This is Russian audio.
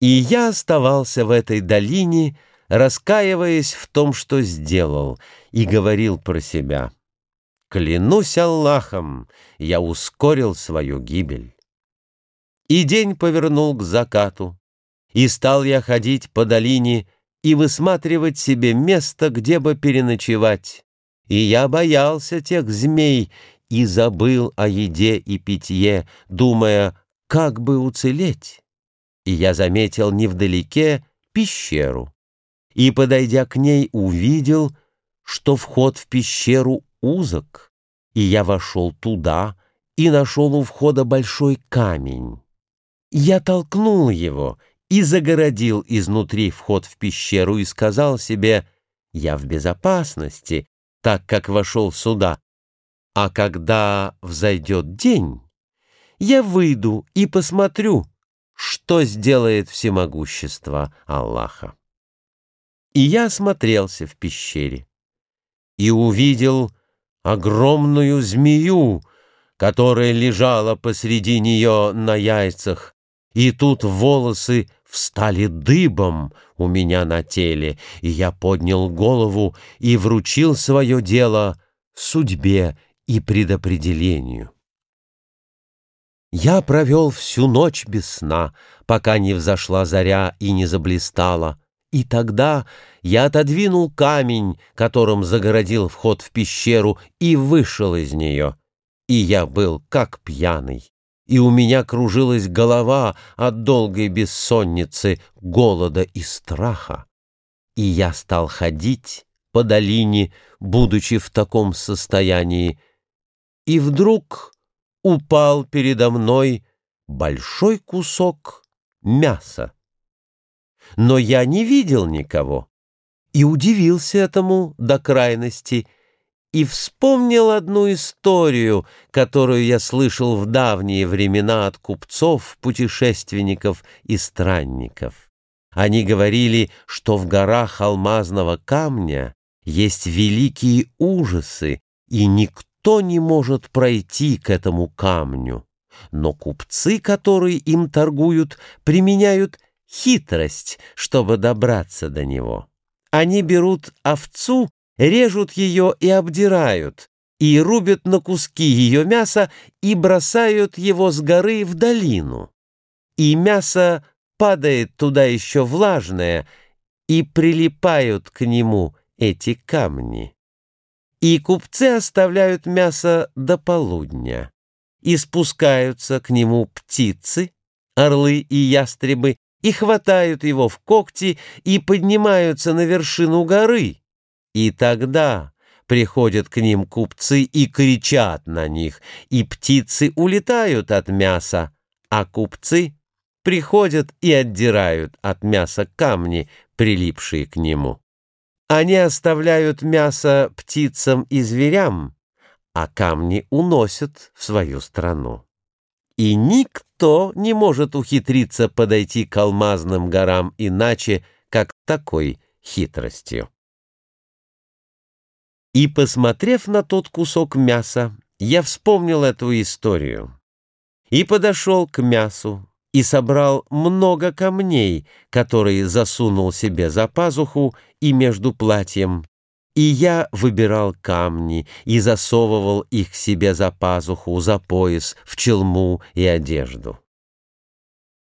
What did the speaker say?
И я оставался в этой долине, раскаиваясь в том, что сделал, и говорил про себя. Клянусь Аллахом, я ускорил свою гибель. И день повернул к закату, и стал я ходить по долине и высматривать себе место, где бы переночевать. И я боялся тех змей и забыл о еде и питье, думая, как бы уцелеть и я заметил невдалеке пещеру. И, подойдя к ней, увидел, что вход в пещеру узок, и я вошел туда и нашел у входа большой камень. Я толкнул его и загородил изнутри вход в пещеру и сказал себе, я в безопасности, так как вошел сюда, а когда взойдет день, я выйду и посмотрю, что сделает всемогущество Аллаха. И я осмотрелся в пещере и увидел огромную змею, которая лежала посреди нее на яйцах, и тут волосы встали дыбом у меня на теле, и я поднял голову и вручил свое дело судьбе и предопределению. Я провел всю ночь без сна, пока не взошла заря и не заблистала. И тогда я отодвинул камень, которым загородил вход в пещеру, и вышел из нее. И я был как пьяный. И у меня кружилась голова от долгой бессонницы, голода и страха. И я стал ходить по долине, будучи в таком состоянии. И вдруг упал передо мной большой кусок мяса. Но я не видел никого и удивился этому до крайности и вспомнил одну историю, которую я слышал в давние времена от купцов, путешественников и странников. Они говорили, что в горах алмазного камня есть великие ужасы, и никто никто не может пройти к этому камню. Но купцы, которые им торгуют, применяют хитрость, чтобы добраться до него. Они берут овцу, режут ее и обдирают, и рубят на куски ее мяса и бросают его с горы в долину. И мясо падает туда еще влажное, и прилипают к нему эти камни. И купцы оставляют мясо до полудня, и спускаются к нему птицы, орлы и ястребы, и хватают его в когти, и поднимаются на вершину горы. И тогда приходят к ним купцы и кричат на них, и птицы улетают от мяса, а купцы приходят и отдирают от мяса камни, прилипшие к нему. Они оставляют мясо птицам и зверям, а камни уносят в свою страну. И никто не может ухитриться подойти к алмазным горам иначе, как такой хитростью. И, посмотрев на тот кусок мяса, я вспомнил эту историю и подошел к мясу, и собрал много камней, которые засунул себе за пазуху и между платьем. И я выбирал камни и засовывал их себе за пазуху, за пояс, в челму и одежду.